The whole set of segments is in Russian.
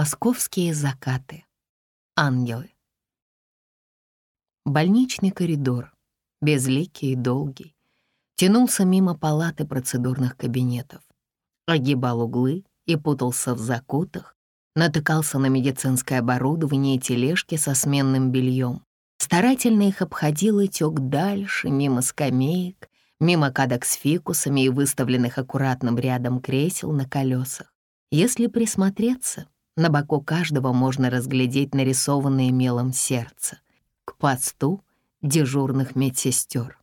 Московские закаты. Ангелы. Больничный коридор, безликий и долгий, тянулся мимо палаты процедурных кабинетов, огибал углы и путался в закутах, натыкался на медицинское оборудование и тележки со сменным бельем, старательно их обходил и тек дальше, мимо скамеек, мимо кадок с фикусами и выставленных аккуратным рядом кресел на колесах. Если присмотреться — на боку каждого можно разглядеть нарисованное мелом сердце. К посту дежурных медсестер.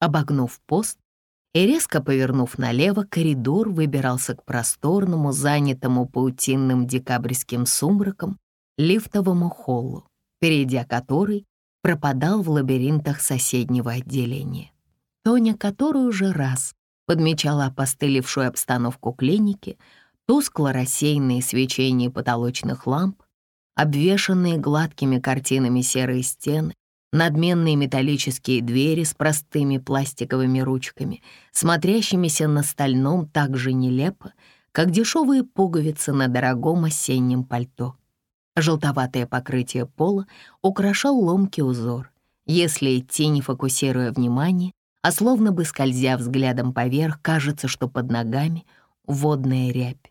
Обогнув пост и резко повернув налево, коридор выбирался к просторному, занятому паутинным декабрьским сумраком, лифтовому холлу, перейдя который пропадал в лабиринтах соседнего отделения. Тоня, которую уже раз подмечала опостылевшую обстановку клиники, тускло рассеянные свечения потолочных ламп, обвешанные гладкими картинами серые стены, надменные металлические двери с простыми пластиковыми ручками, смотрящимися на стальном так же нелепо, как дешевые пуговицы на дорогом осеннем пальто. Желтоватое покрытие пола украшал ломкий узор. Если идти, не фокусируя внимание, а словно бы скользя взглядом поверх, кажется, что под ногами водная рябь.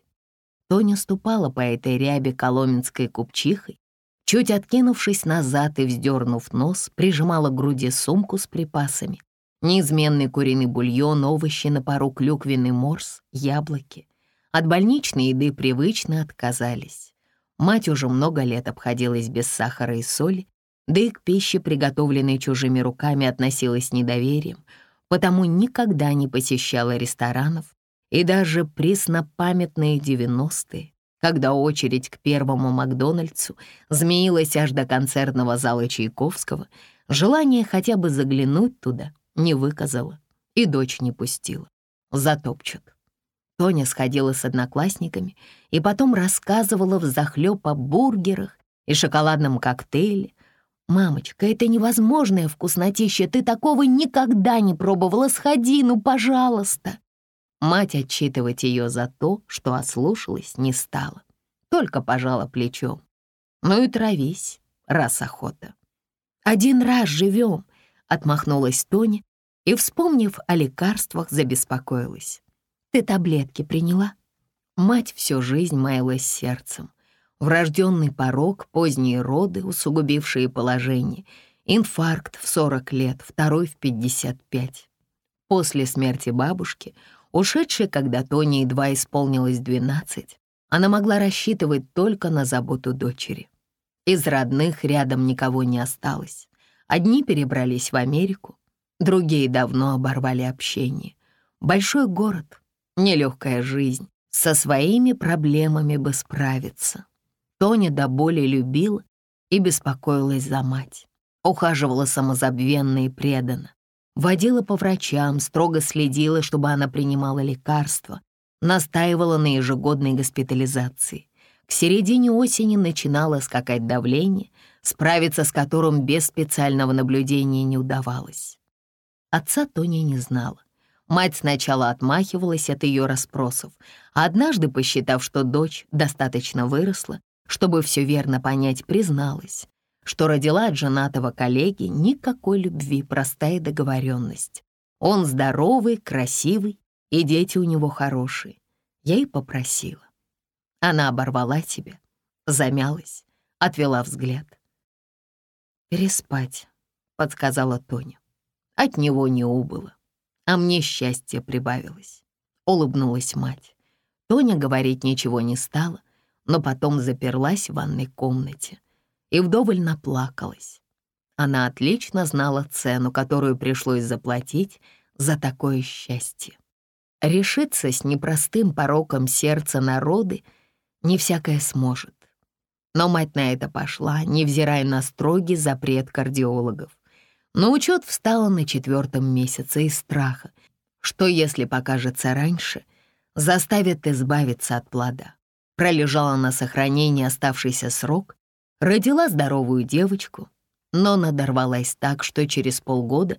Тоня ступала по этой рябе коломенской купчихой, чуть откинувшись назад и вздернув нос, прижимала к груди сумку с припасами, неизменный куриный бульон, овощи на пару, клюквенный морс, яблоки. От больничной еды привычно отказались. Мать уже много лет обходилась без сахара и соли, да и к пище, приготовленной чужими руками, относилась с недоверием, потому никогда не посещала ресторанов, и даже преснопамятные девяностые, когда очередь к первому Макдональдсу змеилась аж до концертного зала Чайковского, желание хотя бы заглянуть туда не выказала и дочь не пустила. Затопчут. Тоня сходила с одноклассниками и потом рассказывала взахлёб о бургерах и шоколадном коктейле. «Мамочка, это невозможное вкуснотища, ты такого никогда не пробовала, сходи, ну, пожалуйста!» Мать отчитывать ее за то, что ослушалась, не стала, только пожала плечом. «Ну и травись, раз охота». «Один раз живем», — отмахнулась Тоня и, вспомнив о лекарствах, забеспокоилась. «Ты таблетки приняла?» Мать всю жизнь маялась сердцем. Врожденный порог, поздние роды, усугубившие положение, инфаркт в 40 лет, второй в 55. После смерти бабушки — Ушедшей, когда Тони едва исполнилось 12, она могла рассчитывать только на заботу дочери. Из родных рядом никого не осталось. Одни перебрались в Америку, другие давно оборвали общение. Большой город, нелегкая жизнь, со своими проблемами бы справиться. Тоня до боли любила и беспокоилась за мать. Ухаживала самозабвенно и преданно водила по врачам, строго следила, чтобы она принимала лекарства, настаивала на ежегодной госпитализации. К середине осени начинало скакать давление, справиться с которым без специального наблюдения не удавалось. Отца Тоня не знала. Мать сначала отмахивалась от ее расспросов, а однажды, посчитав, что дочь достаточно выросла, чтобы все верно понять, призналась что родила от женатого коллеги никакой любви, простая договоренность. Он здоровый, красивый, и дети у него хорошие. Я и попросила. Она оборвала тебя, замялась, отвела взгляд. «Переспать», — подсказала Тоня. От него не убыло, а мне счастье прибавилось. Улыбнулась мать. Тоня говорить ничего не стала, но потом заперлась в ванной комнате — и вдоволь наплакалась. Она отлично знала цену, которую пришлось заплатить за такое счастье. Решиться с непростым пороком сердца народы не всякое сможет. Но мать на это пошла, невзирая на строгий запрет кардиологов. Но учет встала на четвертом месяце из страха, что если покажется раньше, заставит избавиться от плода. Пролежала на сохранении оставшийся срок Родила здоровую девочку, но надорвалась так, что через полгода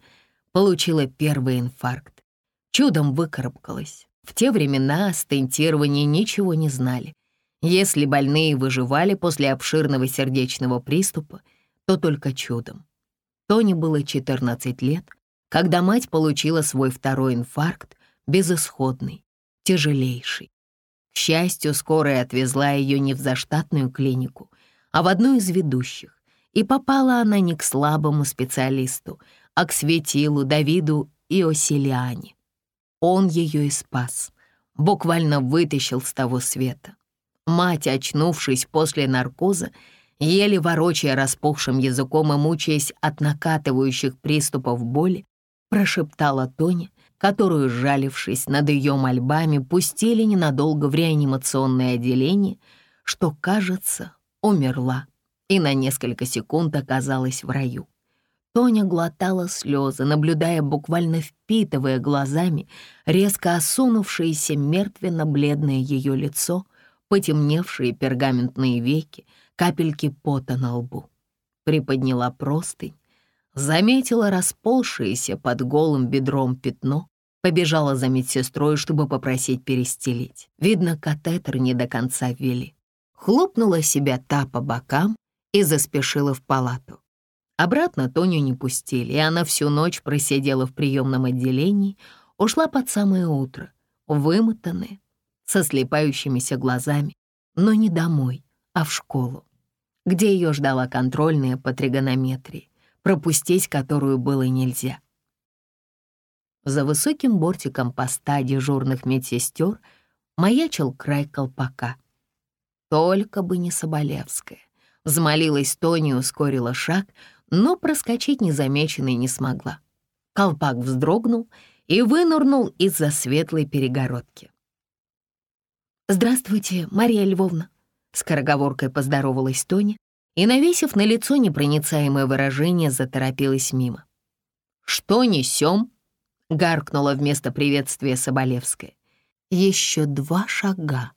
получила первый инфаркт. Чудом выкарабкалась. В те времена о стентировании ничего не знали. Если больные выживали после обширного сердечного приступа, то только чудом. Тони было 14 лет, когда мать получила свой второй инфаркт, безысходный, тяжелейший. К счастью, скорая отвезла ее не в заштатную клинику, а в одну из ведущих, и попала она не к слабому специалисту, а к светилу Давиду Иосилиане. Он ее и спас, буквально вытащил с того света. Мать, очнувшись после наркоза, еле ворочая распухшим языком и мучаясь от накатывающих приступов боли, прошептала Тоне, которую, жалившись над ее мольбами, пустили ненадолго в реанимационное отделение, что, кажется, умерла и на несколько секунд оказалась в раю. Тоня глотала слезы, наблюдая, буквально впитывая глазами, резко осунувшееся мертвенно-бледное ее лицо, потемневшие пергаментные веки, капельки пота на лбу. Приподняла простынь, заметила расползшееся под голым бедром пятно, побежала за медсестрой, чтобы попросить перестелить. Видно, катетер не до конца ввели. Хлопнула себя та по бокам и заспешила в палату. Обратно Тоню не пустили, и она всю ночь просидела в приемном отделении, ушла под самое утро, вымотанная, со слепающимися глазами, но не домой, а в школу, где ее ждала контрольная по тригонометрии, пропустить которую было нельзя. За высоким бортиком поста дежурных медсестер маячил край колпака. Только бы не Соболевская. Взмолилась Тони, ускорила шаг, но проскочить незамеченной не смогла. Колпак вздрогнул и вынырнул из-за светлой перегородки. «Здравствуйте, Мария Львовна», — скороговоркой поздоровалась Тоня и, навесив на лицо непроницаемое выражение, заторопилась мимо. «Что несем?» — гаркнула вместо приветствия Соболевская. Еще два шага,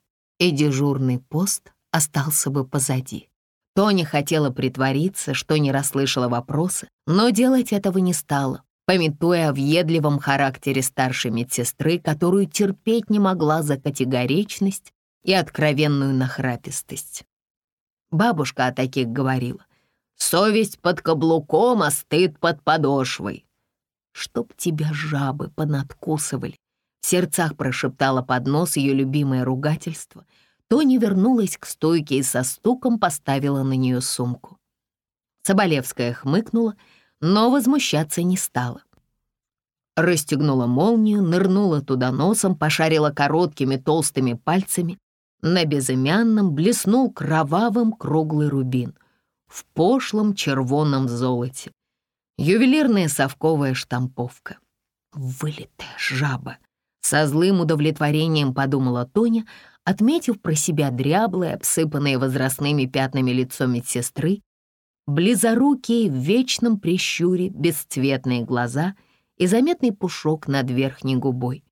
и дежурный пост остался бы позади. Тоня хотела притвориться, что не расслышала вопросы, но делать этого не стала, пометуя о въедливом характере старшей медсестры, которую терпеть не могла за категоричность и откровенную нахрапистость. Бабушка о таких говорила. «Совесть под каблуком, а стыд под подошвой». «Чтоб тебя жабы понадкусывали», — в сердцах прошептала под нос ее любимое ругательство. Тони вернулась к стойке и со стуком поставила на нее сумку. Соболевская хмыкнула — но возмущаться не стала. Расстегнула молнию, нырнула туда носом, пошарила короткими толстыми пальцами. На безымянном блеснул кровавым круглый рубин в пошлом червоном золоте. Ювелирная совковая штамповка. Вылитая жаба. Со злым удовлетворением подумала Тоня, отметив про себя дряблое, обсыпанное возрастными пятнами лицо медсестры близорукие в вечном прищуре бесцветные глаза и заметный пушок над верхней губой.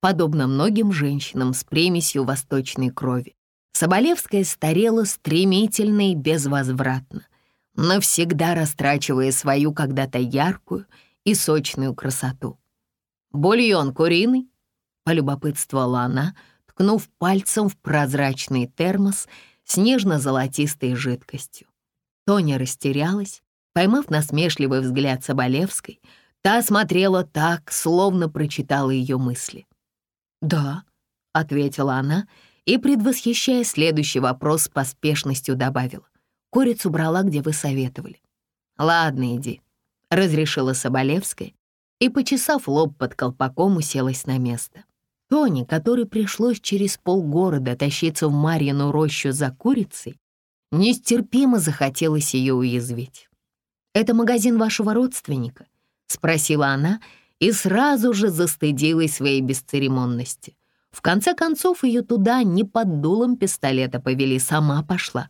Подобно многим женщинам с примесью восточной крови, Соболевская старела стремительно и безвозвратно, навсегда растрачивая свою когда-то яркую и сочную красоту. «Бульон куриный?» — полюбопытствовала она, ткнув пальцем в прозрачный термос с нежно-золотистой жидкостью. Тоня растерялась, поймав насмешливый взгляд Соболевской. Та смотрела так, словно прочитала ее мысли. «Да», — ответила она и, предвосхищая следующий вопрос, с поспешностью добавила. «Курицу брала, где вы советовали». «Ладно, иди», — разрешила Соболевская и, почесав лоб под колпаком, уселась на место. Тони, которой пришлось через полгорода тащиться в Марьину рощу за курицей, Нестерпимо захотелось ее уязвить. «Это магазин вашего родственника?» — спросила она и сразу же застыдилась своей бесцеремонности. В конце концов, ее туда не под дулом пистолета повели, сама пошла.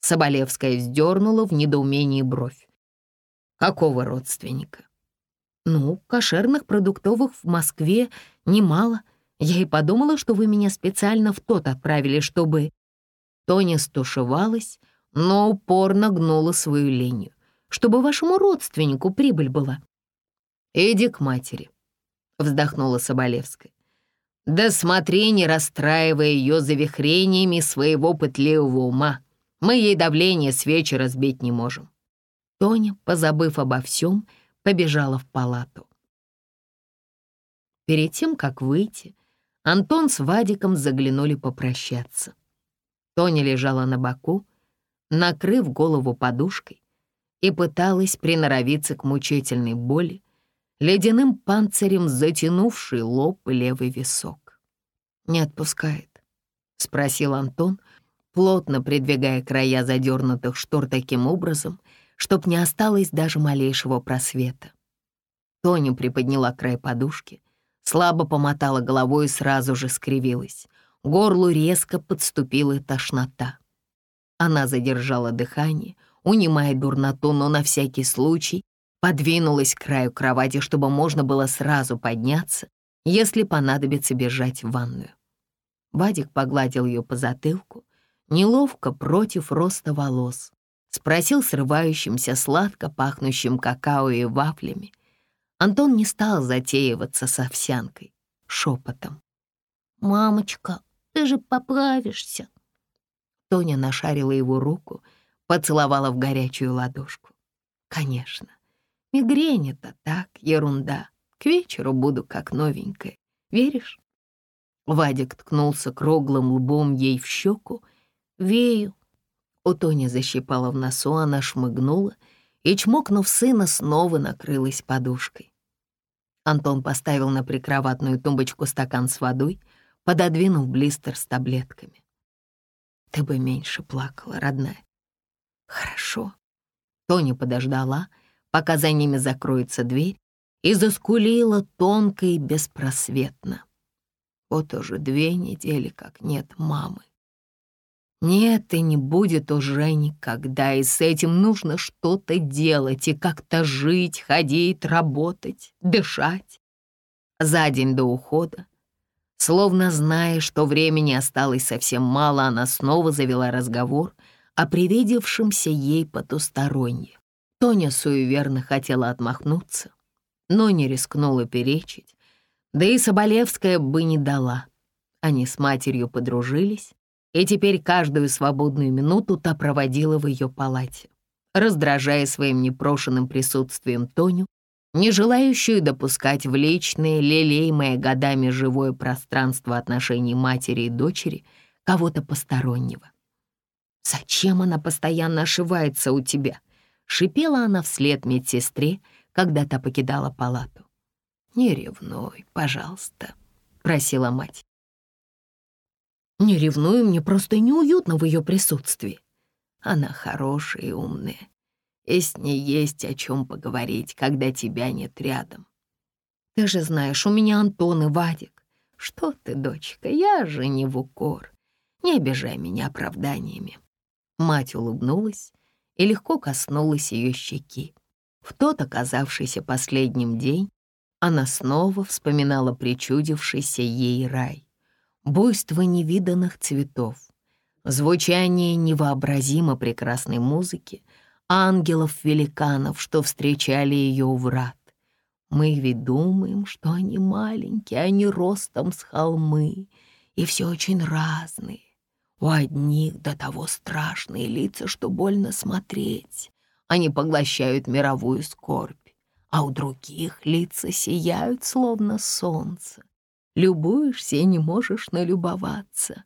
Соболевская вздернула в недоумении бровь. «Какого родственника?» «Ну, кошерных продуктовых в Москве немало. Я и подумала, что вы меня специально в тот отправили, чтобы...» Тоня стушевалась, но упорно гнула свою линию, чтобы вашему родственнику прибыль была. «Иди к матери», — вздохнула Соболевская. Да смотри, не расстраивая ее завихрениями своего пытливого ума. Мы ей давление с вечера сбить не можем. Тоня, позабыв обо всем, побежала в палату. Перед тем, как выйти, Антон с Вадиком заглянули попрощаться. Тоня лежала на боку, накрыв голову подушкой, и пыталась приноровиться к мучительной боли, ледяным панцирем затянувший лоб и левый висок. «Не отпускает?» — спросил Антон, плотно придвигая края задернутых штор таким образом, чтоб не осталось даже малейшего просвета. Тоня приподняла край подушки, слабо помотала головой и сразу же скривилась. Горлу резко подступила тошнота. Она задержала дыхание, унимая дурноту, но на всякий случай подвинулась к краю кровати, чтобы можно было сразу подняться, если понадобится бежать в ванную. Вадик погладил ее по затылку, неловко против роста волос, спросил срывающимся сладко пахнущим какао и вафлями. Антон не стал затеиваться с овсянкой, шепотом. «Мамочка, ты же поправишься!» Тоня нашарила его руку, поцеловала в горячую ладошку. «Конечно, мигрень — это так, ерунда. К вечеру буду как новенькая. Веришь?» Вадик ткнулся круглым лбом ей в щеку. «Вею». У Тони защипала в носу, она шмыгнула и, чмокнув сына, снова накрылась подушкой. Антон поставил на прикроватную тумбочку стакан с водой, пододвинув блистер с таблетками. Ты бы меньше плакала, родная. Хорошо. Тоня подождала, пока за ними закроется дверь, и заскулила тонко и беспросветно. Вот уже две недели, как нет мамы. Нет, и не будет уже никогда, и с этим нужно что-то делать и как-то жить, ходить, работать, дышать. За день до ухода Словно зная, что времени осталось совсем мало, она снова завела разговор о привидевшемся ей потусторонне. Тоня суеверно хотела отмахнуться, но не рискнула перечить, да и Соболевская бы не дала. Они с матерью подружились, и теперь каждую свободную минуту та проводила в ее палате. Раздражая своим непрошенным присутствием Тоню, не желающую допускать в личное, лелеемое годами живое пространство отношений матери и дочери кого-то постороннего. «Зачем она постоянно ошивается у тебя?» — шипела она вслед медсестре, когда та покидала палату. «Не ревнуй, пожалуйста», — просила мать. «Не ревную, мне просто неуютно в ее присутствии. Она хорошая и умная, и с ней есть о чем поговорить, когда тебя нет рядом. Ты же знаешь, у меня Антон и Вадик. Что ты, дочка, я же не в укор. Не обижай меня оправданиями. Мать улыбнулась и легко коснулась ее щеки. В тот оказавшийся последним день она снова вспоминала причудившийся ей рай. Буйство невиданных цветов, звучание невообразимо прекрасной музыки — ангелов-великанов, что встречали ее у врат. Мы ведь думаем, что они маленькие, они ростом с холмы, и все очень разные. У одних до того страшные лица, что больно смотреть. Они поглощают мировую скорбь, а у других лица сияют, словно солнце. Любуешься и не можешь налюбоваться.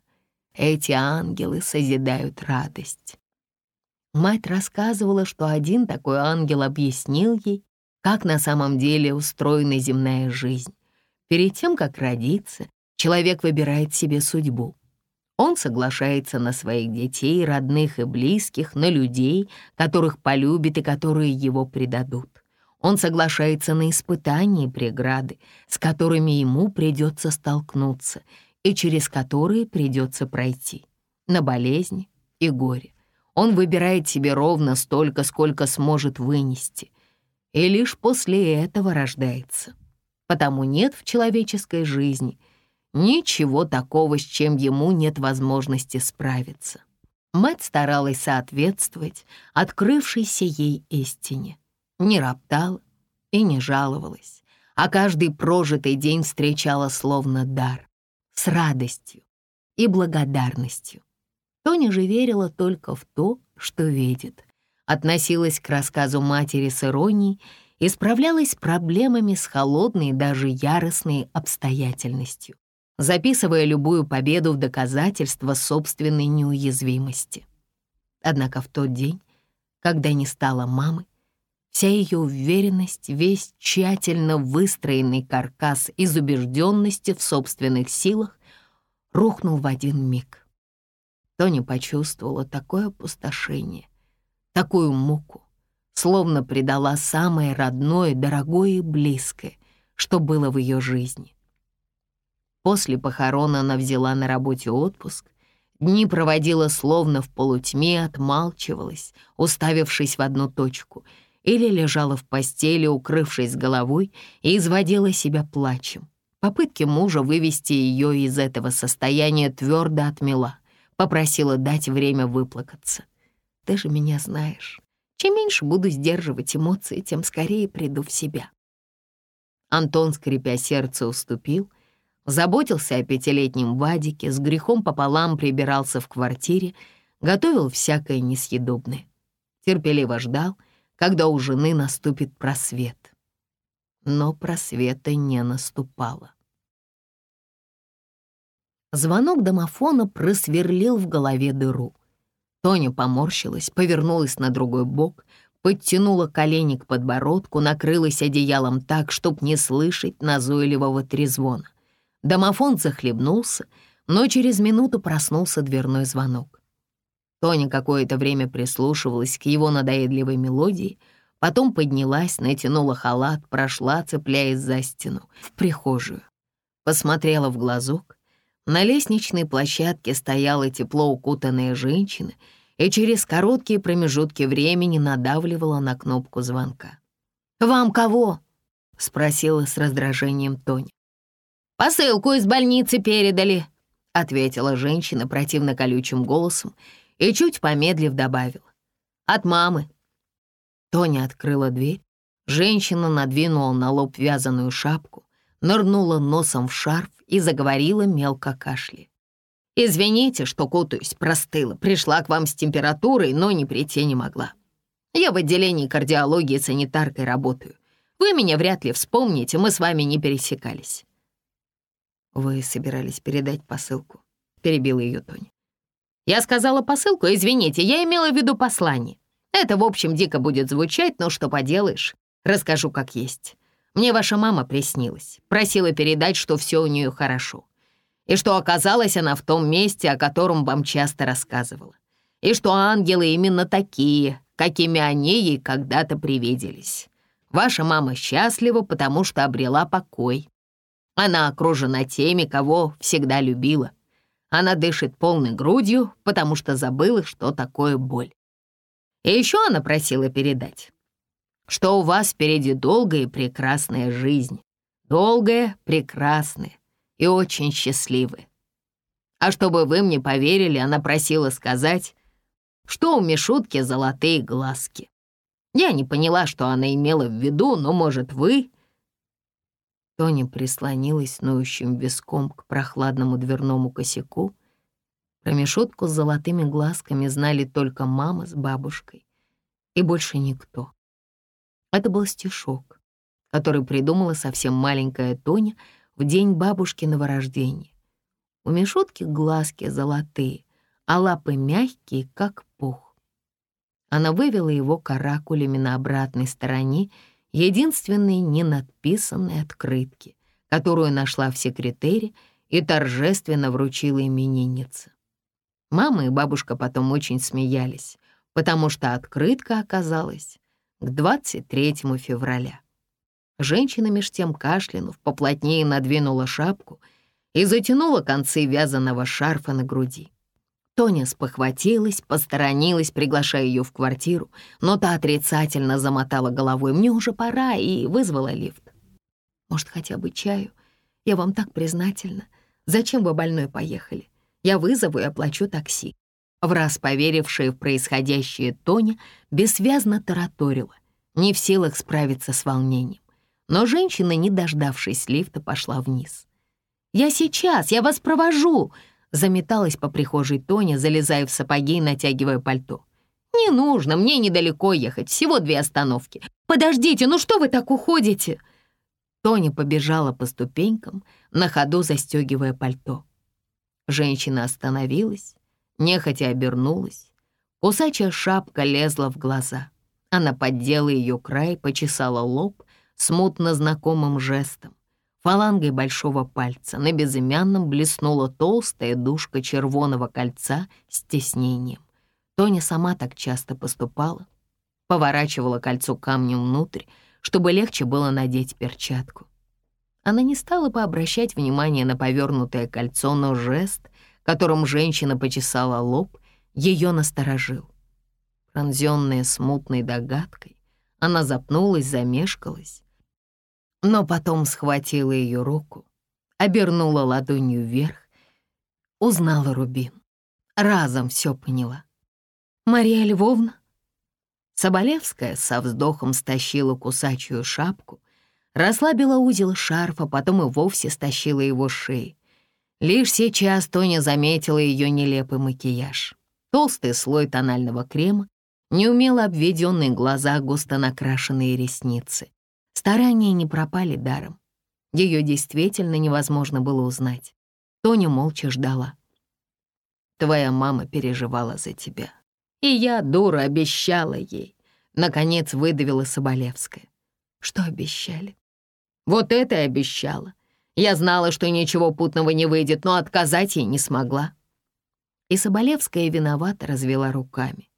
Эти ангелы созидают радость. Мать рассказывала, что один такой ангел объяснил ей, как на самом деле устроена земная жизнь. Перед тем, как родиться, человек выбирает себе судьбу. Он соглашается на своих детей, родных и близких, на людей, которых полюбит и которые его предадут. Он соглашается на испытания и преграды, с которыми ему придется столкнуться и через которые придется пройти, на болезни и горе. Он выбирает себе ровно столько, сколько сможет вынести, и лишь после этого рождается. Потому нет в человеческой жизни ничего такого, с чем ему нет возможности справиться. Мать старалась соответствовать открывшейся ей истине, не роптала и не жаловалась, а каждый прожитый день встречала словно дар. с радостью и благодарностью. Тоня же верила только в то, что видит, относилась к рассказу матери с иронией и справлялась с проблемами с холодной, даже яростной обстоятельностью, записывая любую победу в доказательство собственной неуязвимости. Однако в тот день, когда не стала мамы, вся ее уверенность, весь тщательно выстроенный каркас из убежденности в собственных силах рухнул в один миг. Тоня почувствовала такое опустошение, такую муку, словно предала самое родное, дорогое и близкое, что было в ее жизни. После похорон она взяла на работе отпуск, дни проводила словно в полутьме, отмалчивалась, уставившись в одну точку, или лежала в постели, укрывшись головой, и изводила себя плачем. Попытки мужа вывести ее из этого состояния твердо отмела, попросила дать время выплакаться. «Ты же меня знаешь. Чем меньше буду сдерживать эмоции, тем скорее приду в себя». Антон, скрипя сердце, уступил — заботился о пятилетнем Вадике, с грехом пополам прибирался в квартире, готовил всякое несъедобное. Терпеливо ждал, когда у жены наступит просвет. Но просвета не наступало. Звонок домофона просверлил в голове дыру. Тоня поморщилась, повернулась на другой бок, подтянула колени к подбородку, накрылась одеялом так, чтоб не слышать назойливого трезвона. Домофон захлебнулся, но через минуту проснулся дверной звонок. Тоня какое-то время прислушивалась к его надоедливой мелодии, потом поднялась, натянула халат, прошла, цепляясь за стену, в прихожую. Посмотрела в глазок. На лестничной площадке стояла тепло укутанная женщина и через короткие промежутки времени надавливала на кнопку звонка. «Вам кого?» — спросила с раздражением Тоня. «Посылку из больницы передали», — ответила женщина противно колючим голосом и, чуть помедлив, добавила. «От мамы». Тоня открыла дверь. Женщина надвинула на лоб вязаную шапку, нырнула носом в шарф и заговорила мелко кашля. «Извините, что кутаюсь, простыла. Пришла к вам с температурой, но не прийти не могла. Я в отделении кардиологии санитаркой работаю. Вы меня вряд ли вспомните, мы с вами не пересекались. «Вы собирались передать посылку?» — перебила ее Тоня. «Я сказала посылку, извините, я имела в виду послание. Это, в общем, дико будет звучать, но что поделаешь, расскажу как есть. Мне ваша мама приснилась, просила передать, что все у нее хорошо, и что оказалась она в том месте, о котором вам часто рассказывала, и что ангелы именно такие, какими они ей когда-то привиделись. Ваша мама счастлива, потому что обрела покой, она окружена теми, кого всегда любила. Она дышит полной грудью, потому что забыла, что такое боль. И еще она просила передать, что у вас впереди долгая и прекрасная жизнь. Долгая, прекрасная и очень счастливая. А чтобы вы мне поверили, она просила сказать, что у Мишутки золотые глазки. Я не поняла, что она имела в виду, но, может, вы Тоня прислонилась ноющим виском к прохладному дверному косяку. Про мешотку с золотыми глазками знали только мама с бабушкой и больше никто. Это был стишок, который придумала совсем маленькая Тоня в день бабушкиного рождения. У Мишутки глазки золотые, а лапы мягкие, как пух. Она вывела его каракулями на обратной стороне единственной ненадписанной открытки, которую нашла в секретере и торжественно вручила имениннице. Мама и бабушка потом очень смеялись, потому что открытка оказалась к 23 февраля. Женщина меж тем кашлянув, поплотнее надвинула шапку и затянула концы вязаного шарфа на груди. Тоня спохватилась, посторонилась, приглашая ее в квартиру, но та отрицательно замотала головой. «Мне уже пора» и вызвала лифт. «Может, хотя бы чаю? Я вам так признательна. Зачем вы больной поехали? Я вызову и оплачу такси». Враз поверившая в происходящее Тоня бессвязно тараторила, не в силах справиться с волнением. Но женщина, не дождавшись лифта, пошла вниз. «Я сейчас, я вас провожу!» Заметалась по прихожей Тоня, залезая в сапоги и натягивая пальто. «Не нужно, мне недалеко ехать, всего две остановки. Подождите, ну что вы так уходите?» Тоня побежала по ступенькам, на ходу застегивая пальто. Женщина остановилась, нехотя обернулась. Кусачая шапка лезла в глаза. Она поддела ее край, почесала лоб смутно знакомым жестом. Фалангой большого пальца на безымянном блеснула толстая душка червоного кольца с тиснением. Тоня сама так часто поступала. Поворачивала кольцо камнем внутрь, чтобы легче было надеть перчатку. Она не стала бы обращать внимание на повернутое кольцо, но жест, которым женщина почесала лоб, ее насторожил. Пронзенная смутной догадкой, она запнулась, замешкалась, но потом схватила ее руку, обернула ладонью вверх, узнала Рубин. Разом все поняла. «Мария Львовна?» Соболевская со вздохом стащила кусачую шапку, расслабила узел шарфа, потом и вовсе стащила его шеи. Лишь сейчас Тоня заметила ее нелепый макияж. Толстый слой тонального крема, неумело обведенные глаза, густо накрашенные ресницы. Старания не пропали даром. Ее действительно невозможно было узнать. Тоня молча ждала. «Твоя мама переживала за тебя. И я, дура, обещала ей». Наконец выдавила Соболевская. «Что обещали?» «Вот это и обещала. Я знала, что ничего путного не выйдет, но отказать ей не смогла». И Соболевская виновато развела руками.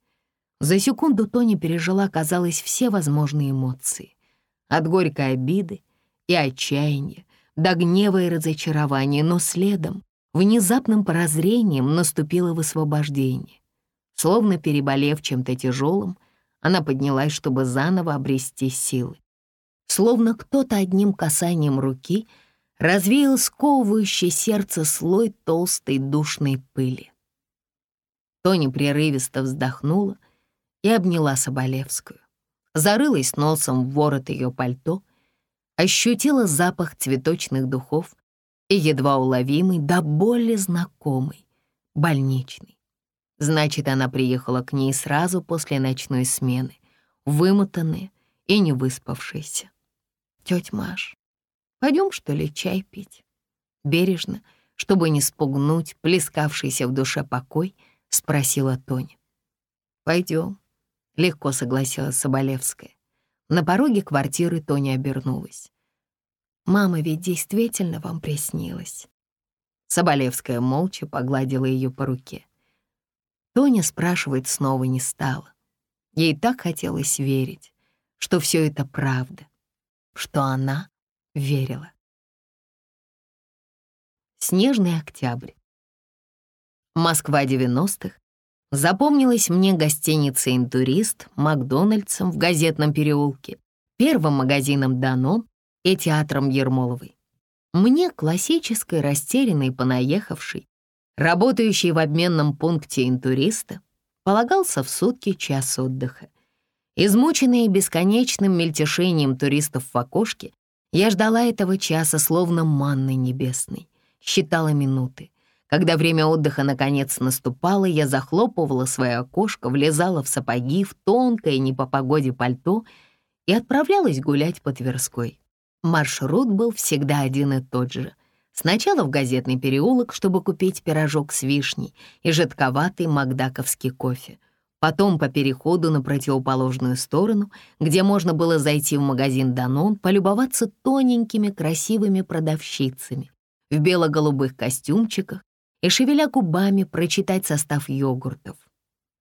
За секунду Тоня пережила, казалось, все возможные эмоции от горькой обиды и отчаяния до гнева и разочарования, но следом, внезапным прозрением, наступило высвобождение. Словно переболев чем-то тяжелым, она поднялась, чтобы заново обрести силы. Словно кто-то одним касанием руки развеял сковывающий сердце слой толстой душной пыли. Тони прерывисто вздохнула и обняла Соболевскую зарылась носом в ворот ее пальто, ощутила запах цветочных духов и едва уловимый, да более знакомый, больничный. Значит, она приехала к ней сразу после ночной смены, вымотанная и не выспавшаяся. «Тетя Маш, пойдем, что ли, чай пить?» Бережно, чтобы не спугнуть плескавшийся в душе покой, спросила Тоня. «Пойдем», Легко согласилась Соболевская. На пороге квартиры Тоня обернулась. «Мама ведь действительно вам приснилась». Соболевская молча погладила ее по руке. Тоня спрашивать снова не стала. Ей так хотелось верить, что все это правда, что она верила. Снежный октябрь. Москва 90-х Запомнилась мне гостиница «Интурист», Макдональдсом в газетном переулке, первым магазином «Данон» и театром Ермоловой. Мне, классической, растерянной, понаехавшей, работающей в обменном пункте «Интуриста», полагался в сутки час отдыха. Измученная бесконечным мельтешением туристов в окошке, я ждала этого часа словно манной небесной, считала минуты. Когда время отдыха наконец наступало, я захлопывала свое окошко, влезала в сапоги, в тонкое не по погоде пальто и отправлялась гулять по Тверской. Маршрут был всегда один и тот же. Сначала в газетный переулок, чтобы купить пирожок с вишней и жидковатый макдаковский кофе. Потом по переходу на противоположную сторону, где можно было зайти в магазин «Данон», полюбоваться тоненькими красивыми продавщицами в бело-голубых костюмчиках и, шевеля губами, прочитать состав йогуртов,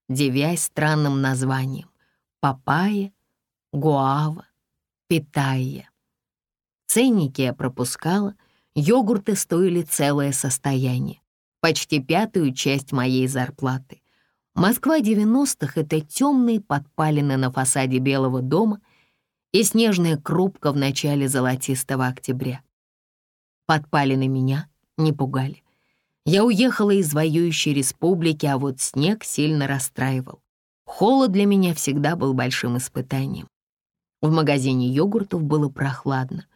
девясь странным названием «Папайя», «Гуава», «Питайя». Ценники я пропускала, йогурты стоили целое состояние, почти пятую часть моей зарплаты. Москва 90-х — это темные подпалины на фасаде Белого дома и снежная крупка в начале золотистого октября. Подпалины меня не пугали. Я уехала из воюющей республики, а вот снег сильно расстраивал. Холод для меня всегда был большим испытанием. В магазине йогуртов было прохладно.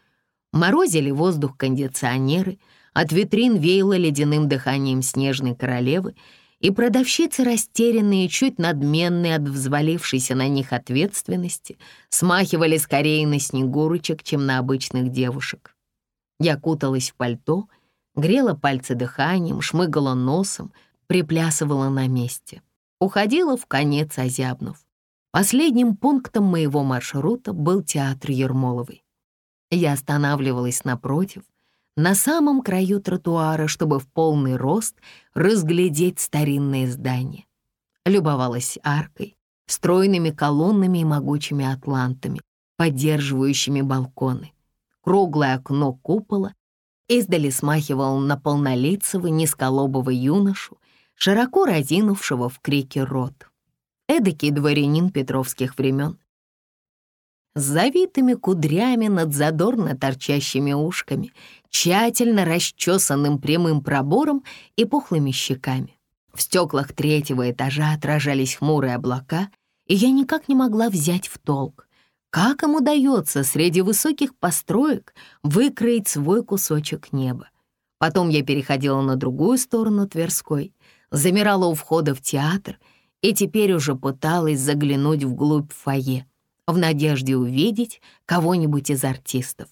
Морозили воздух кондиционеры, От витрин веяло ледяным дыханием снежной королевы, и продавщицы, растерянные, чуть надменные от взвалившейся на них ответственности, смахивали скорее на снегурочек, чем на обычных девушек. Я куталась в пальто, грела пальцы дыханием, шмыгала носом, приплясывала на месте. Уходила в конец озябнув. Последним пунктом моего маршрута был театр Ермоловой. Я останавливалась напротив, на самом краю тротуара, чтобы в полный рост разглядеть старинные здания. Любовалась аркой, стройными колоннами и могучими атлантами, поддерживающими балконы. Круглое окно купола издали смахивал на полнолицего низколобого юношу, широко разинувшего в крике рот эдакий дворянин петровских времен. С завитыми кудрями над задорно торчащими ушками, тщательно расчесанным прямым пробором и пухлыми щеками. В стеклах третьего этажа отражались хмурые облака, и я никак не могла взять в толк, как им удается среди высоких построек выкроить свой кусочек неба. Потом я переходила на другую сторону Тверской, замирала у входа в театр — и теперь уже пыталась заглянуть вглубь фойе, в надежде увидеть кого-нибудь из артистов.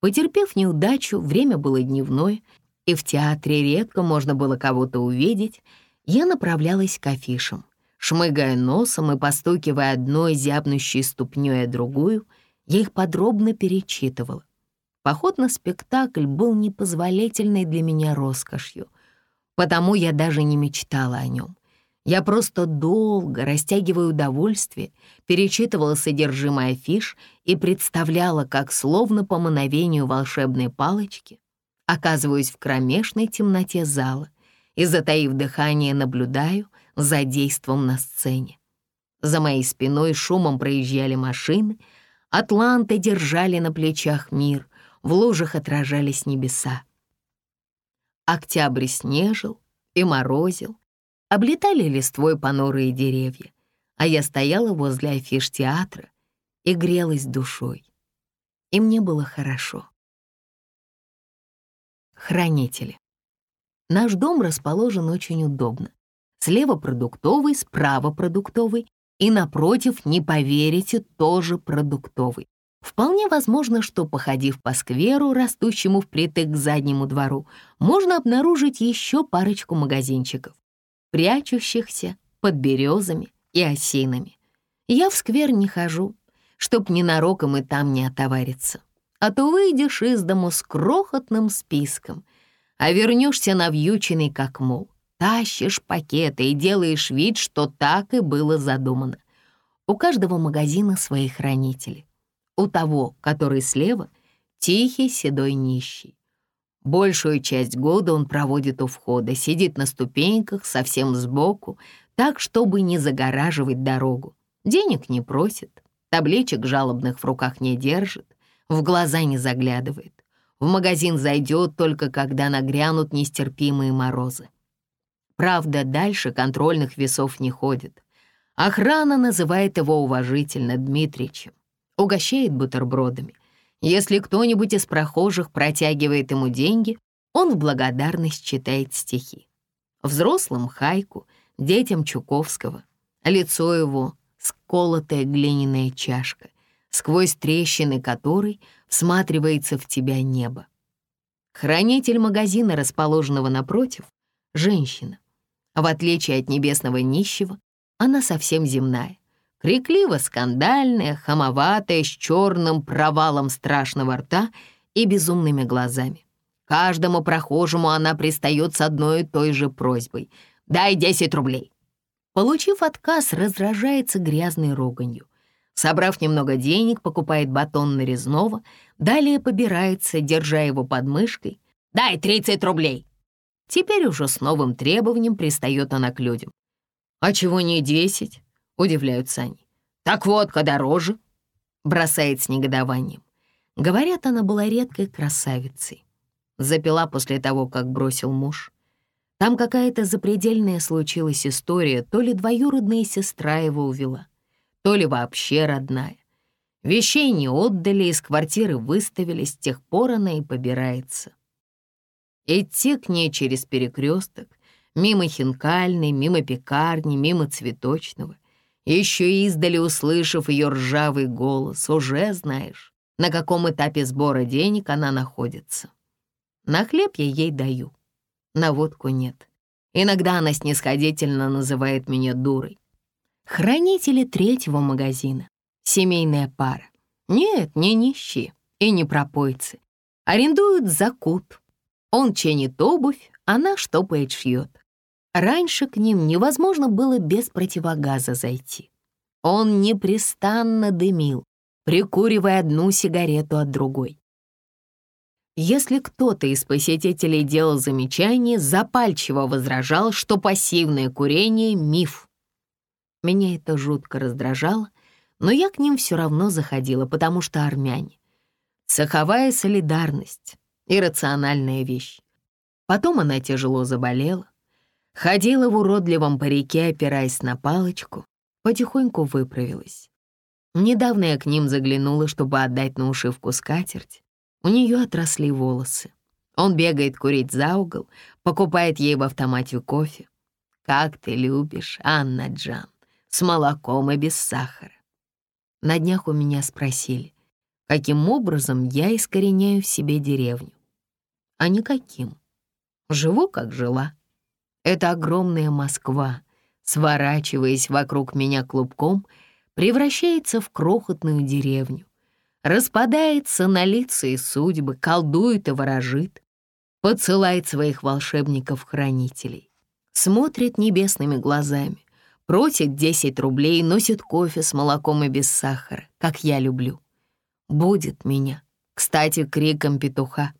Потерпев неудачу, время было дневное, и в театре редко можно было кого-то увидеть, я направлялась к афишам. Шмыгая носом и постукивая одной зябнущей ступнёй, а другую, я их подробно перечитывала. Поход на спектакль был непозволительной для меня роскошью, потому я даже не мечтала о нем. Я просто долго, растягивая удовольствие, перечитывала содержимое афиш и представляла, как словно по мановению волшебной палочки оказываюсь в кромешной темноте зала и, затаив дыхание, наблюдаю за действом на сцене. За моей спиной шумом проезжали машины, атланты держали на плечах мир, в лужах отражались небеса. Октябрь снежил и морозил, облетали листвой понурые деревья, а я стояла возле афиш театра и грелась душой. И мне было хорошо. Хранители. Наш дом расположен очень удобно. Слева продуктовый, справа продуктовый, и напротив, не поверите, тоже продуктовый. Вполне возможно, что, походив по скверу, растущему впритык к заднему двору, можно обнаружить еще парочку магазинчиков прячущихся под березами и осинами. Я в сквер не хожу, чтоб ненароком и там не отовариться. А то выйдешь из дому с крохотным списком, а вернешься навьюченный как мол. Тащишь пакеты и делаешь вид, что так и было задумано. У каждого магазина свои хранители. У того, который слева, тихий седой нищий. Большую часть года он проводит у входа, сидит на ступеньках, совсем сбоку, так, чтобы не загораживать дорогу. Денег не просит, табличек жалобных в руках не держит, в глаза не заглядывает. В магазин зайдет только когда нагрянут нестерпимые морозы. Правда, дальше контрольных весов не ходит. Охрана называет его уважительно Дмитричем, угощает бутербродами — если кто-нибудь из прохожих протягивает ему деньги, он в благодарность читает стихи. Взрослым — Хайку, детям Чуковского. Лицо его — сколотая глиняная чашка, сквозь трещины которой всматривается в тебя небо. Хранитель магазина, расположенного напротив, — женщина. В отличие от небесного нищего, она совсем земная. Крикливо-скандальная, хамоватая, с черным провалом страшного рта и безумными глазами. Каждому прохожему она пристает с одной и той же просьбой «Дай 10 рублей». Получив отказ, раздражается грязной руганью. Собрав немного денег, покупает батон нарезного, далее побирается, держа его под мышкой. «Дай 30 рублей!» Теперь уже с новым требованием пристает она к людям. «А чего не 10? удивляются они. «Так водка дороже», — бросает с негодованием. Говорят, она была редкой красавицей. Запила после того, как бросил муж. Там какая-то запредельная случилась история, то ли двоюродная сестра его увела, то ли вообще родная. Вещей не отдали, из квартиры выставили, с тех пор она и побирается. идти к ней через перекресток, мимо хинкальной, мимо пекарни, мимо цветочного. Еще издали услышав ее ржавый голос, уже знаешь, на каком этапе сбора денег она находится. На хлеб я ей даю, на водку нет. Иногда она снисходительно называет меня дурой. Хранители третьего магазина, семейная пара. Нет, не нищие и не пропойцы. Арендуют закут. Он чинит обувь, она штопает, шьет. Раньше к ним невозможно было без противогаза зайти. Он непрестанно дымил, прикуривая одну сигарету от другой. Если кто-то из посетителей делал замечание, запальчиво возражал, что пассивное курение — миф. Меня это жутко раздражало, но я к ним все равно заходила, потому что армяне. Цеховая солидарность — иррациональная вещь. Потом она тяжело заболела, ходила в уродливом парике, опираясь на палочку, потихоньку выправилась. Недавно я к ним заглянула, чтобы отдать на ушивку скатерть. У нее отросли волосы. Он бегает курить за угол, покупает ей в автомате кофе. «Как ты любишь, Анна Джан, с молоком и без сахара». На днях у меня спросили, каким образом я искореняю в себе деревню. А никаким. Живу, как жила. Это огромная Москва, сворачиваясь вокруг меня клубком, превращается в крохотную деревню, распадается на лица и судьбы, колдует и ворожит, подсылает своих волшебников-хранителей, смотрит небесными глазами, просит 10 рублей, носит кофе с молоком и без сахара, как я люблю. Будет меня, кстати, криком петуха.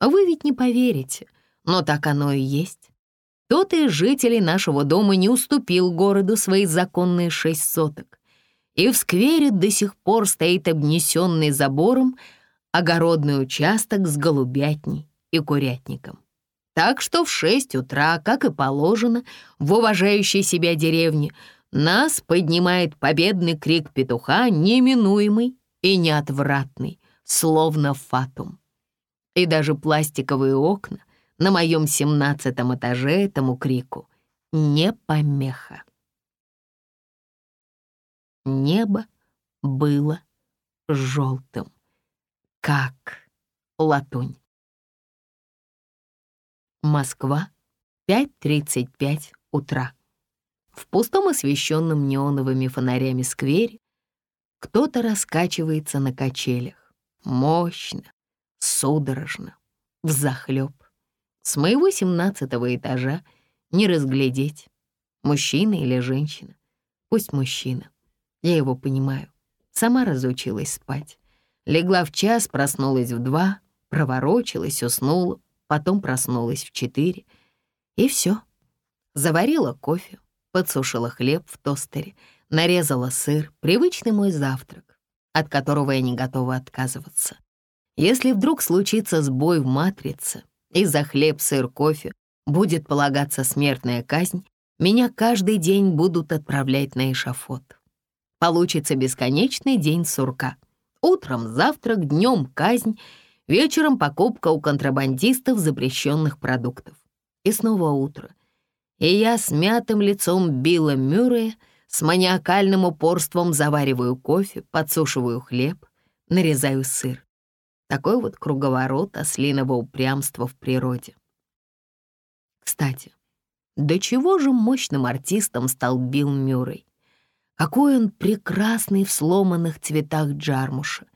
Вы ведь не поверите, но так оно и есть. Тот из жителей нашего дома не уступил городу свои законные шесть соток. И в сквере до сих пор стоит обнесенный забором огородный участок с голубятней и курятником. Так что в шесть утра, как и положено, в уважающей себя деревне, нас поднимает победный крик петуха, неминуемый и неотвратный, словно фатум. И даже пластиковые окна — на моем семнадцатом этаже этому крику не помеха. Небо было желтым, как латунь. Москва, 5.35 утра. В пустом освещенном неоновыми фонарями сквере кто-то раскачивается на качелях. Мощно, судорожно, взахлеб. С моего семнадцатого этажа не разглядеть, мужчина или женщина. Пусть мужчина. Я его понимаю. Сама разучилась спать. Легла в час, проснулась в два, проворочилась, уснула, потом проснулась в четыре. И все. Заварила кофе, подсушила хлеб в тостере, нарезала сыр, привычный мой завтрак, от которого я не готова отказываться. Если вдруг случится сбой в матрице, и за хлеб, сыр, кофе будет полагаться смертная казнь, меня каждый день будут отправлять на эшафот. Получится бесконечный день сурка. Утром завтрак, днем казнь, вечером покупка у контрабандистов запрещенных продуктов. И снова утро. И я с мятым лицом Билла Мюррея с маниакальным упорством завариваю кофе, подсушиваю хлеб, нарезаю сыр. Такой вот круговорот ослиного упрямства в природе. Кстати, до чего же мощным артистом стал Билл Мюррей? Какой он прекрасный в сломанных цветах Джармуша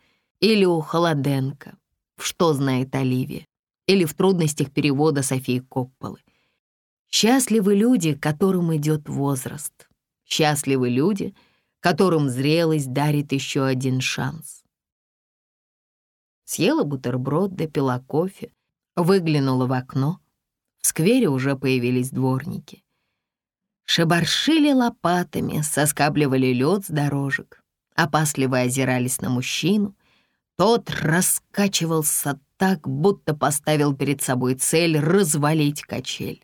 или у Холоденко, в «Что знает Оливия» или в трудностях перевода Софии Копполы. Счастливы люди, которым идет возраст. Счастливы люди, которым зрелость дарит еще один шанс съела бутерброд, допила кофе, выглянула в окно. В сквере уже появились дворники. Шебаршили лопатами, соскабливали лед с дорожек, опасливо озирались на мужчину. Тот раскачивался так, будто поставил перед собой цель развалить качель.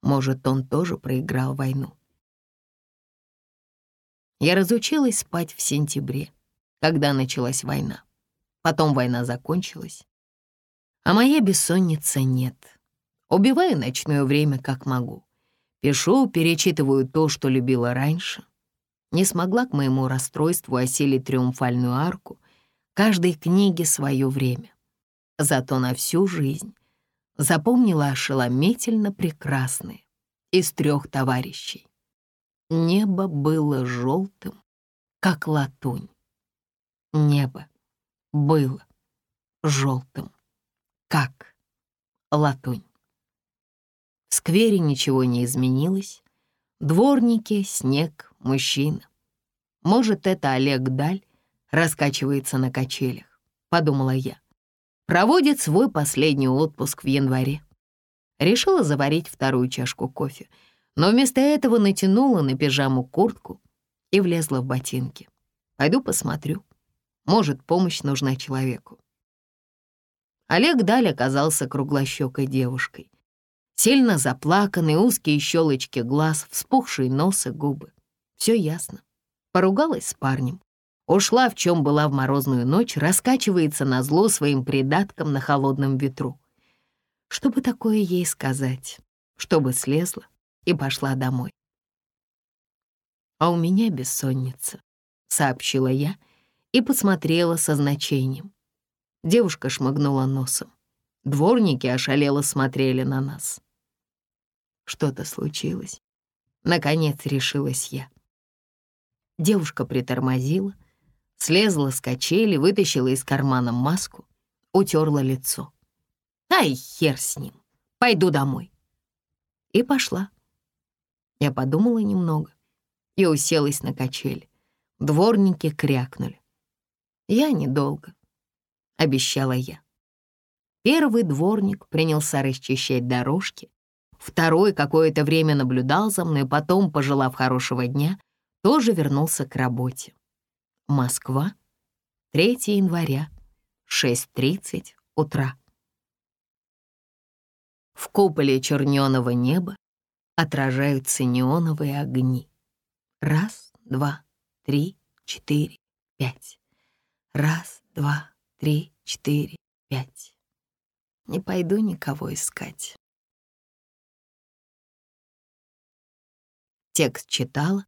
Может, он тоже проиграл войну. Я разучилась спать в сентябре, когда началась война. Потом война закончилась. А моя бессонница нет. Убиваю ночное время, как могу. Пишу, перечитываю то, что любила раньше. Не смогла к моему расстройству осилить триумфальную арку. Каждой книге свое время. Зато на всю жизнь запомнила ошеломительно прекрасные из трех товарищей. Небо было желтым, как латунь. Небо было желтым, как латунь. В сквере ничего не изменилось. Дворники, снег, мужчина. Может, это Олег Даль раскачивается на качелях, подумала я. Проводит свой последний отпуск в январе. Решила заварить вторую чашку кофе, но вместо этого натянула на пижаму куртку и влезла в ботинки. Пойду посмотрю. Может, помощь нужна человеку. Олег Даль оказался круглощекой девушкой. Сильно заплаканные узкие щелочки глаз, вспухшие нос и губы. Все ясно. Поругалась с парнем. Ушла, в чем была в морозную ночь, раскачивается на зло своим придатком на холодном ветру. Что бы такое ей сказать? Чтобы слезла и пошла домой. «А у меня бессонница», — сообщила я и посмотрела со значением. Девушка шмыгнула носом. Дворники ошалело смотрели на нас. Что-то случилось. Наконец решилась я. Девушка притормозила, слезла с качели, вытащила из кармана маску, утерла лицо. «Ай, хер с ним, пойду домой». И пошла. Я подумала немного и уселась на качели. Дворники крякнули. Я недолго, обещала я. Первый дворник принялся расчищать дорожки, второй какое-то время наблюдал за мной, потом, пожелав хорошего дня, тоже вернулся к работе. Москва, 3 января, 6.30 утра. В куполе черненого неба отражаются неоновые огни. Раз, два, три, четыре, пять. Раз, два, три, четыре, пять. Не пойду никого искать. Текст читала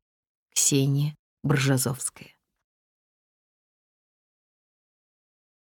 Ксения Бржазовская.